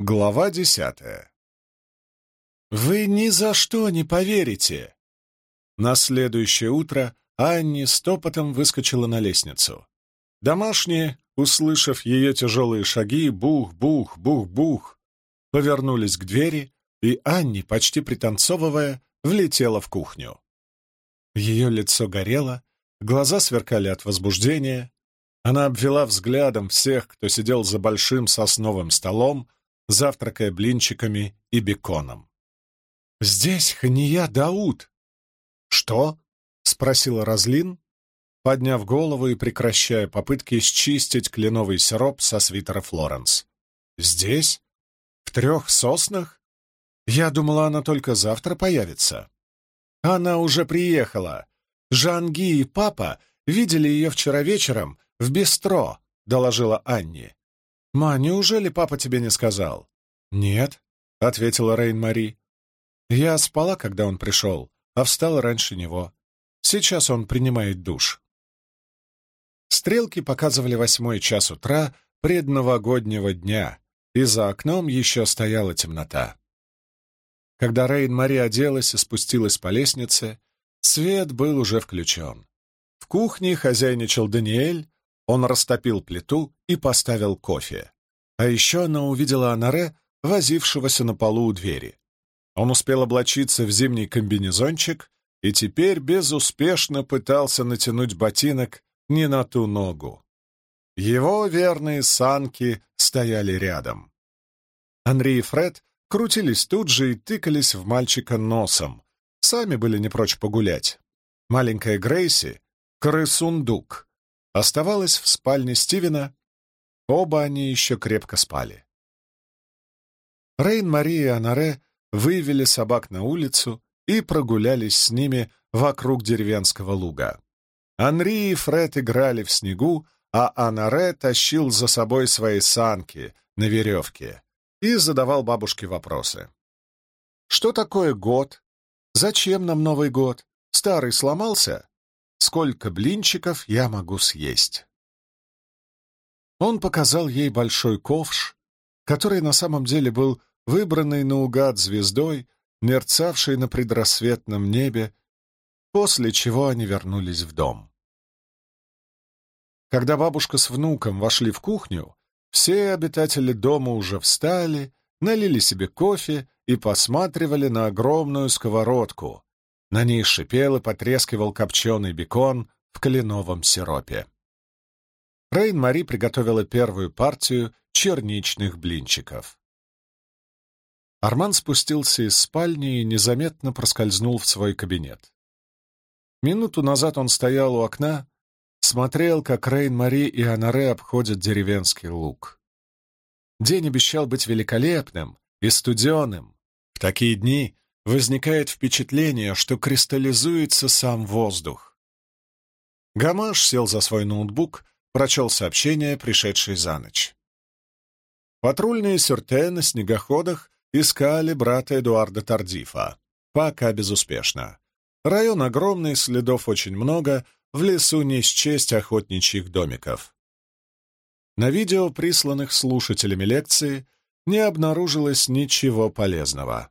Глава десятая. «Вы ни за что не поверите!» На следующее утро Анни стопотом выскочила на лестницу. Домашние, услышав ее тяжелые шаги, бух-бух, бух-бух, повернулись к двери, и Анни, почти пританцовывая, влетела в кухню. Ее лицо горело, глаза сверкали от возбуждения. Она обвела взглядом всех, кто сидел за большим сосновым столом, завтракая блинчиками и беконом. «Здесь Хания Дауд!» «Что?» — спросила Разлин, подняв голову и прекращая попытки счистить кленовый сироп со свитера Флоренс. «Здесь? В трех соснах? Я думала, она только завтра появится». «Она уже приехала. Жанги и папа видели ее вчера вечером в бистро», — доложила Анни. «Ма, неужели папа тебе не сказал?» «Нет», — ответила Рейн-Мари. «Я спала, когда он пришел, а встала раньше него. Сейчас он принимает душ». Стрелки показывали восьмой час утра предновогоднего дня, и за окном еще стояла темнота. Когда Рейн-Мари оделась и спустилась по лестнице, свет был уже включен. В кухне хозяйничал Даниэль, он растопил плиту и поставил кофе. А еще она увидела Анаре, возившегося на полу у двери. Он успел облачиться в зимний комбинезончик и теперь безуспешно пытался натянуть ботинок не на ту ногу. Его верные санки стояли рядом. Анри и Фред крутились тут же и тыкались в мальчика носом. Сами были не прочь погулять. Маленькая Грейси, крысундук, оставалась в спальне Стивена. Оба они еще крепко спали. Рейн, Мария и Анаре вывели собак на улицу и прогулялись с ними вокруг деревенского луга. Анри и Фред играли в снегу, а Анаре тащил за собой свои санки на веревке и задавал бабушке вопросы. «Что такое год? Зачем нам Новый год? Старый сломался? Сколько блинчиков я могу съесть?» Он показал ей большой ковш, который на самом деле был выбранный наугад звездой, мерцавшей на предрассветном небе, после чего они вернулись в дом. Когда бабушка с внуком вошли в кухню, все обитатели дома уже встали, налили себе кофе и посматривали на огромную сковородку. На ней шипел и потрескивал копченый бекон в кленовом сиропе. Рейн-Мари приготовила первую партию черничных блинчиков. Арман спустился из спальни и незаметно проскользнул в свой кабинет. Минуту назад он стоял у окна, смотрел, как Рейн-Мари и Анаре обходят деревенский луг. День обещал быть великолепным и студеным. В такие дни возникает впечатление, что кристаллизуется сам воздух. Гамаш сел за свой ноутбук, прочел сообщение, пришедшее за ночь. Патрульные сюрте на снегоходах искали брата Эдуарда Тардифа. Пока безуспешно. Район огромный, следов очень много, в лесу не счесть охотничьих домиков. На видео, присланных слушателями лекции, не обнаружилось ничего полезного.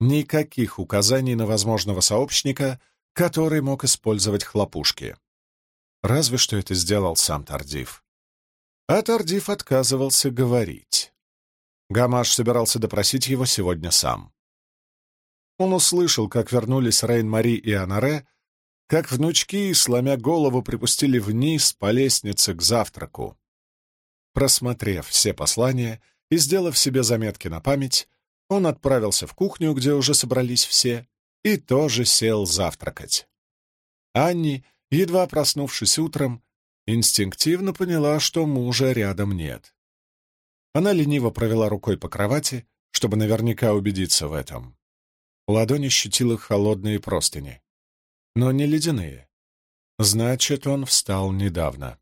Никаких указаний на возможного сообщника, который мог использовать хлопушки. Разве что это сделал сам Тардив. А Тардив отказывался говорить. Гамаш собирался допросить его сегодня сам. Он услышал, как вернулись Рейн-Мари и Анаре, как внучки, сломя голову, припустили вниз по лестнице к завтраку. Просмотрев все послания и сделав себе заметки на память, он отправился в кухню, где уже собрались все, и тоже сел завтракать. Анни, едва проснувшись утром, инстинктивно поняла, что мужа рядом нет. Она лениво провела рукой по кровати, чтобы наверняка убедиться в этом. Ладонь ощутила холодные простыни но не ледяные. Значит, он встал недавно.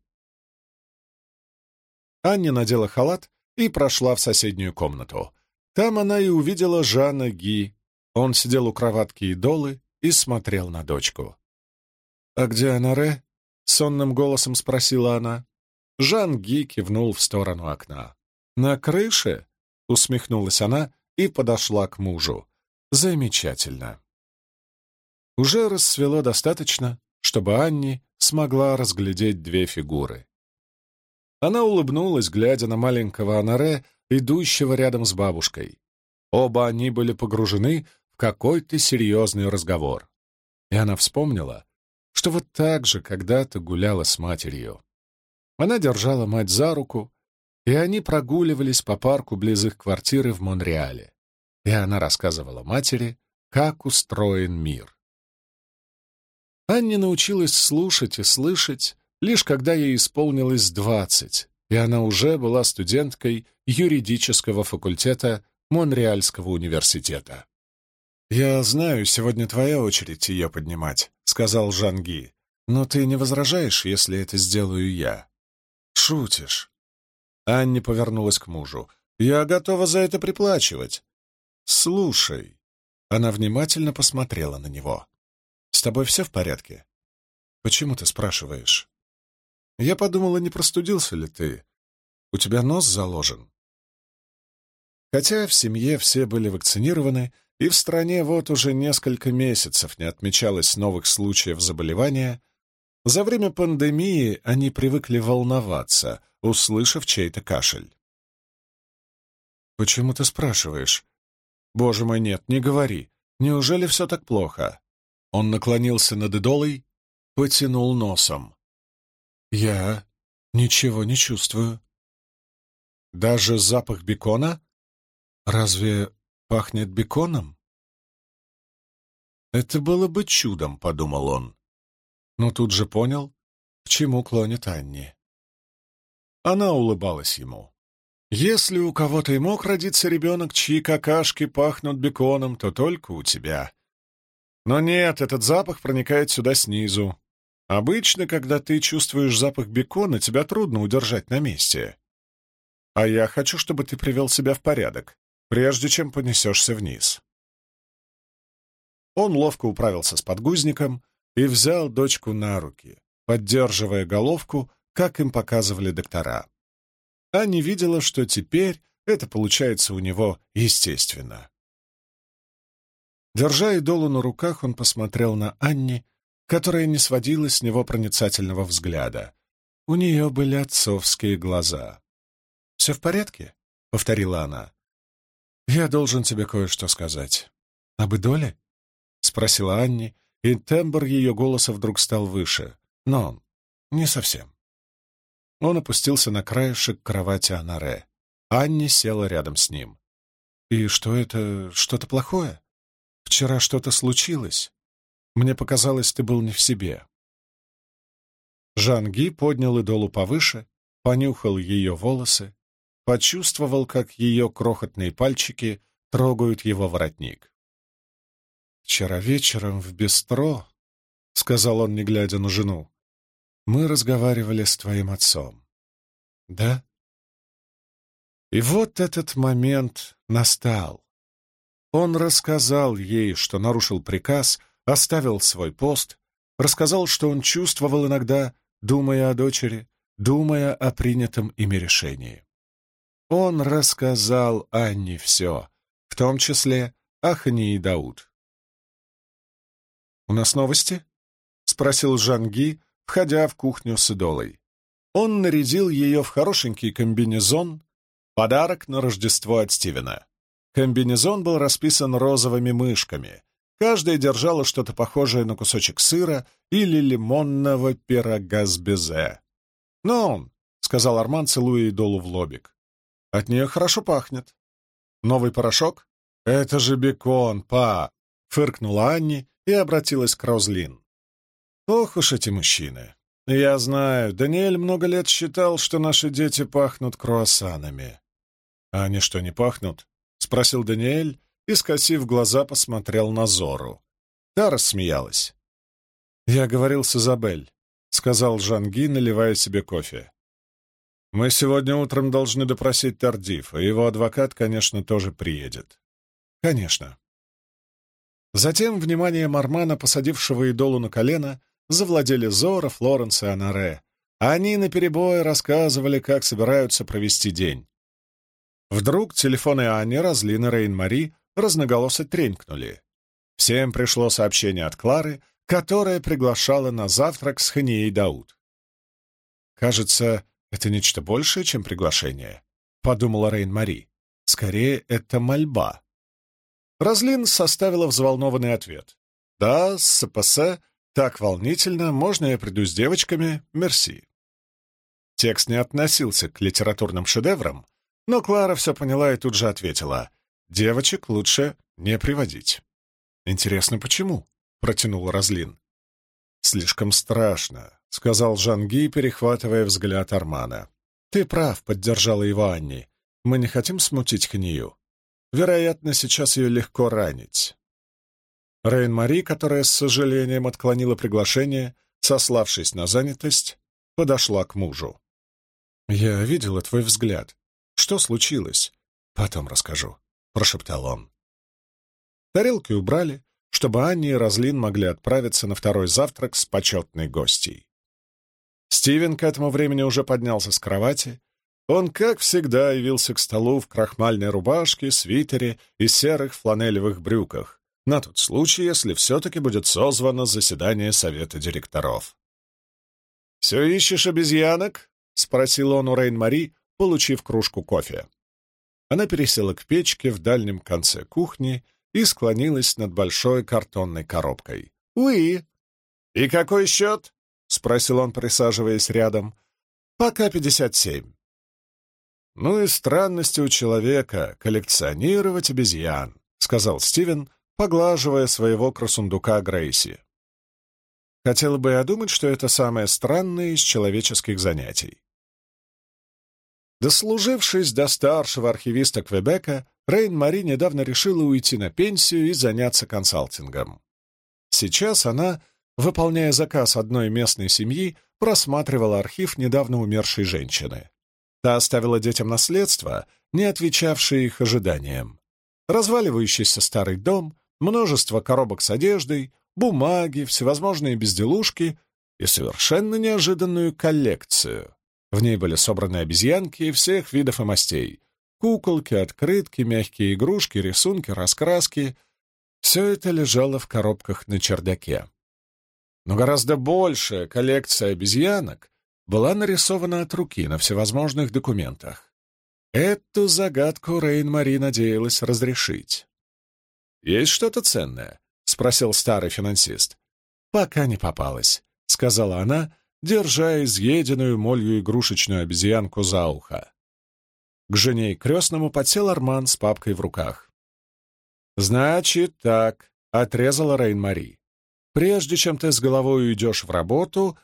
Анни надела халат и прошла в соседнюю комнату. Там она и увидела Жана Ги. Он сидел у кроватки и долы и смотрел на дочку. «А где Анаре?» — сонным голосом спросила она. Жан Ги кивнул в сторону окна. «На крыше? усмехнулась она и подошла к мужу. «Замечательно». Уже рассвело достаточно, чтобы Анни смогла разглядеть две фигуры. Она улыбнулась, глядя на маленького Анаре, идущего рядом с бабушкой. Оба они были погружены в какой-то серьезный разговор. И она вспомнила, что вот так же когда-то гуляла с матерью. Она держала мать за руку, и они прогуливались по парку близ их квартиры в Монреале. И она рассказывала матери, как устроен мир. Анне научилась слушать и слышать, лишь когда ей исполнилось двадцать, и она уже была студенткой юридического факультета Монреальского университета. «Я знаю, сегодня твоя очередь ее поднимать», — сказал Жанги. «Но ты не возражаешь, если это сделаю я?» «Шутишь?» Анне повернулась к мужу. «Я готова за это приплачивать». «Слушай». Она внимательно посмотрела на него. «С тобой все в порядке?» «Почему ты спрашиваешь?» «Я подумала, не простудился ли ты. У тебя нос заложен». Хотя в семье все были вакцинированы, и в стране вот уже несколько месяцев не отмечалось новых случаев заболевания, за время пандемии они привыкли волноваться, услышав чей-то кашель. «Почему ты спрашиваешь?» «Боже мой, нет, не говори. Неужели все так плохо?» Он наклонился над идолой, потянул носом. «Я ничего не чувствую». «Даже запах бекона? Разве пахнет беконом?» «Это было бы чудом», — подумал он. Но тут же понял, к чему клонит Анни. Она улыбалась ему. «Если у кого-то и мог родиться ребенок, чьи какашки пахнут беконом, то только у тебя. Но нет, этот запах проникает сюда снизу. Обычно, когда ты чувствуешь запах бекона, тебя трудно удержать на месте. А я хочу, чтобы ты привел себя в порядок, прежде чем понесешься вниз». Он ловко управился с подгузником и взял дочку на руки, поддерживая головку, как им показывали доктора. Аня видела, что теперь это получается у него естественно. Держа идолу на руках, он посмотрел на Анни, которая не сводила с него проницательного взгляда. У нее были отцовские глаза. «Все в порядке?» — повторила она. «Я должен тебе кое-что сказать. Об идоле?» — спросила Анни, и тембр ее голоса вдруг стал выше. «Но не совсем». Он опустился на краешек кровати Анаре. Анни села рядом с ним. «И что это? Что-то плохое? Вчера что-то случилось? Мне показалось, ты был не в себе». Жанги поднял идолу повыше, понюхал ее волосы, почувствовал, как ее крохотные пальчики трогают его воротник. «Вчера вечером в бистро», — сказал он, не глядя на жену, — «мы разговаривали с твоим отцом». «Да?» И вот этот момент настал. Он рассказал ей, что нарушил приказ, оставил свой пост, рассказал, что он чувствовал иногда, думая о дочери, думая о принятом ими решении. Он рассказал Анне все, в том числе о и Дауд. «У нас новости?» — спросил Жанги, входя в кухню с идолой. Он нарядил ее в хорошенький комбинезон, подарок на Рождество от Стивена. Комбинезон был расписан розовыми мышками. Каждая держала что-то похожее на кусочек сыра или лимонного пирога с безе. «Ну, — сказал Арман, целуя идолу в лобик, — от нее хорошо пахнет. Новый порошок? Это же бекон, па! — фыркнула Анни и обратилась к Розлин. «Ох уж эти мужчины! Я знаю, Даниэль много лет считал, что наши дети пахнут круассанами». «А они что, не пахнут?» — спросил Даниэль и, скосив глаза, посмотрел на Зору. Та рассмеялась. «Я говорил с Изабель», — сказал Жанги, наливая себе кофе. «Мы сегодня утром должны допросить Тардифа, его адвокат, конечно, тоже приедет». «Конечно», Затем внимание Мармана, посадившего идолу на колено, завладели Зора, Флоренс и Анаре. Они наперебой рассказывали, как собираются провести день. Вдруг телефоны Ани, Разлин и Рейн-Мари разноголосо тренькнули. Всем пришло сообщение от Клары, которая приглашала на завтрак с Ханией Дауд. «Кажется, это нечто большее, чем приглашение», — подумала Рейн-Мари. «Скорее, это мольба». Разлин составила взволнованный ответ. «Да, СПС, так волнительно, можно я приду с девочками? Мерси». Текст не относился к литературным шедеврам, но Клара все поняла и тут же ответила. «Девочек лучше не приводить». «Интересно, почему?» — протянул Разлин. «Слишком страшно», — сказал Жанги, перехватывая взгляд Армана. «Ты прав», — поддержала его Анни. «Мы не хотим смутить Хнию. Вероятно, сейчас ее легко ранить. Рейн-Мари, которая с сожалением отклонила приглашение, сославшись на занятость, подошла к мужу. «Я видела твой взгляд. Что случилось? Потом расскажу», — прошептал он. Тарелки убрали, чтобы Анни и Разлин могли отправиться на второй завтрак с почетной гостьей. Стивен к этому времени уже поднялся с кровати он, как всегда, явился к столу в крахмальной рубашке, свитере и серых фланелевых брюках, на тот случай, если все-таки будет созвано заседание совета директоров. «Все ищешь обезьянок?» — спросил он у Рейн-Мари, получив кружку кофе. Она пересела к печке в дальнем конце кухни и склонилась над большой картонной коробкой. «Уи!» «И какой счет?» — спросил он, присаживаясь рядом. «Пока пятьдесят семь». «Ну и странности у человека — коллекционировать обезьян», — сказал Стивен, поглаживая своего красундука Грейси. Хотела бы я думать, что это самое странное из человеческих занятий. Дослужившись до старшего архивиста Квебека, Рейн-Мари недавно решила уйти на пенсию и заняться консалтингом. Сейчас она, выполняя заказ одной местной семьи, просматривала архив недавно умершей женщины. Та оставила детям наследство, не отвечавшее их ожиданиям. Разваливающийся старый дом, множество коробок с одеждой, бумаги, всевозможные безделушки и совершенно неожиданную коллекцию. В ней были собраны обезьянки всех видов и мастей. Куколки, открытки, мягкие игрушки, рисунки, раскраски. Все это лежало в коробках на чердаке. Но гораздо большая коллекция обезьянок была нарисована от руки на всевозможных документах. Эту загадку Рейн-Мари надеялась разрешить. «Есть что-то ценное?» — спросил старый финансист. «Пока не попалась», — сказала она, держа изъеденную молью игрушечную обезьянку за ухо. К жене и крестному подсел Арман с папкой в руках. «Значит так», — отрезала Рейн-Мари. «Прежде чем ты с головой уйдешь в работу,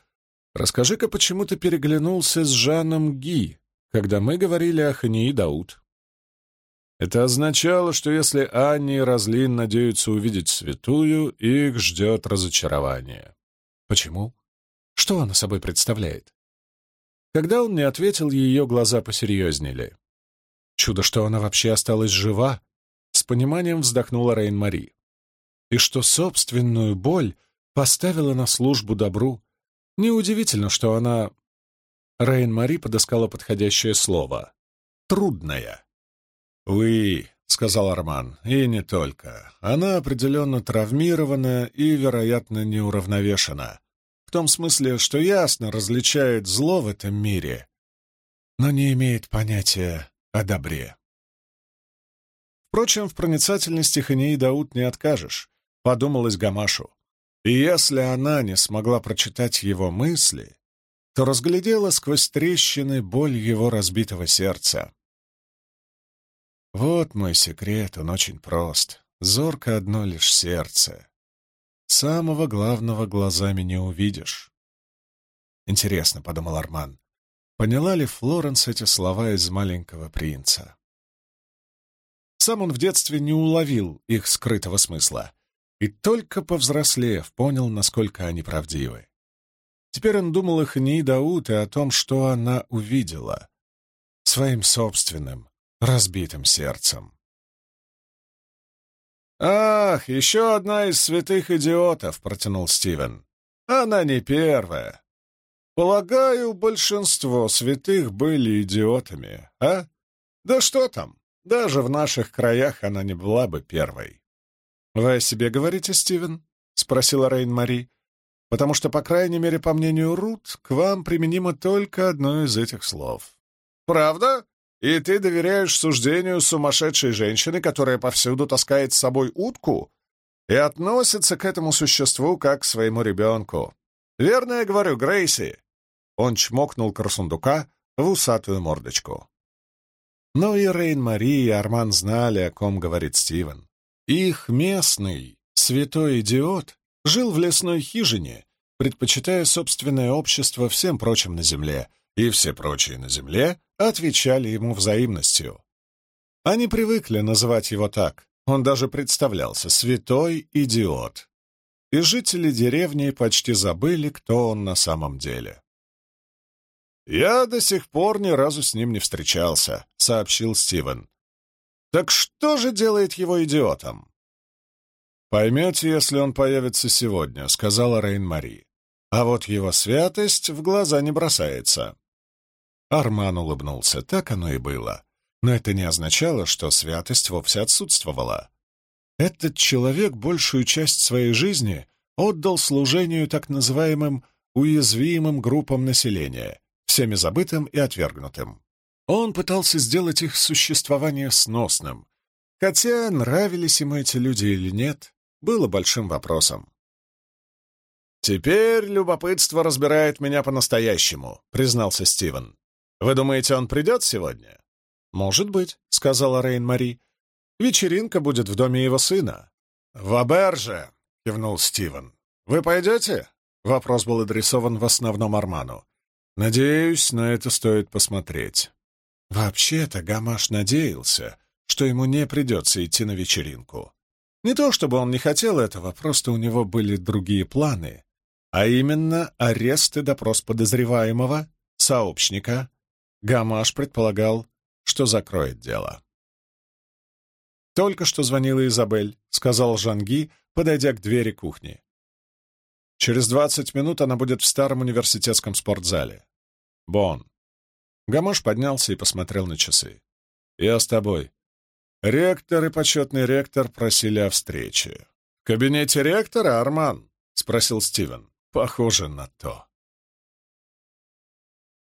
Расскажи-ка, почему ты переглянулся с Жаном Ги, когда мы говорили о Хании Дауд?» Это означало, что если Анни и Разлин надеются увидеть святую, их ждет разочарование. Почему? Что она собой представляет? Когда он не ответил, ее глаза посерьезнели. Чудо, что она вообще осталась жива, с пониманием вздохнула Рейн-Мари. И что собственную боль поставила на службу добру, Неудивительно, что она... Рейн-Мари подыскала подходящее слово. «Трудная». «Уи», — сказал Арман, — «и не только. Она определенно травмирована и, вероятно, неуравновешена. Том смысле, что ясно различает зло в этом мире, но не имеет понятия о добре». Впрочем, в проницательности Хании Дауд не откажешь, подумалось Гамашу. И если она не смогла прочитать его мысли, то разглядела сквозь трещины боль его разбитого сердца. Вот мой секрет, он очень прост. Зорко одно лишь сердце. Самого главного глазами не увидишь. Интересно, — подумал Арман, — поняла ли Флоренс эти слова из «Маленького принца»? Сам он в детстве не уловил их скрытого смысла и только повзрослев понял, насколько они правдивы. Теперь он думал их не Дауд и о том, что она увидела, своим собственным, разбитым сердцем. «Ах, еще одна из святых идиотов!» — протянул Стивен. «Она не первая. Полагаю, большинство святых были идиотами, а? Да что там, даже в наших краях она не была бы первой. «Вы о себе говорите, Стивен?» — спросила Рейн-Мари. «Потому что, по крайней мере, по мнению Рут, к вам применимо только одно из этих слов». «Правда? И ты доверяешь суждению сумасшедшей женщины, которая повсюду таскает с собой утку и относится к этому существу как к своему ребенку? Верно я говорю, Грейси?» Он чмокнул Красундука в усатую мордочку. Но и Рейн-Мари и Арман знали, о ком говорит Стивен. Их местный, святой идиот, жил в лесной хижине, предпочитая собственное общество всем прочим на земле, и все прочие на земле отвечали ему взаимностью. Они привыкли называть его так, он даже представлялся «святой идиот». И жители деревни почти забыли, кто он на самом деле. «Я до сих пор ни разу с ним не встречался», — сообщил Стивен. «Так что же делает его идиотом?» «Поймете, если он появится сегодня», — сказала Рейн-Мари. «А вот его святость в глаза не бросается». Арман улыбнулся. Так оно и было. Но это не означало, что святость вовсе отсутствовала. Этот человек большую часть своей жизни отдал служению так называемым уязвимым группам населения, всеми забытым и отвергнутым. Он пытался сделать их существование сносным, хотя нравились ему эти люди или нет, было большим вопросом. «Теперь любопытство разбирает меня по-настоящему», — признался Стивен. «Вы думаете, он придет сегодня?» «Может быть», — сказала Рейн-Мари. «Вечеринка будет в доме его сына». «В Аберже», — кивнул Стивен. «Вы пойдете?» Вопрос был адресован в основном Арману. Надеюсь, на это стоит посмотреть. Вообще-то Гамаш надеялся, что ему не придется идти на вечеринку. Не то чтобы он не хотел этого, просто у него были другие планы, а именно арест и допрос подозреваемого, сообщника. Гамаш предполагал, что закроет дело. «Только что звонила Изабель», — сказал Жанги, подойдя к двери кухни. Через двадцать минут она будет в старом университетском спортзале. Бон. Гамош поднялся и посмотрел на часы. «Я с тобой». Ректор и почетный ректор просили о встрече. «В кабинете ректора, Арман?» — спросил Стивен. «Похоже на то».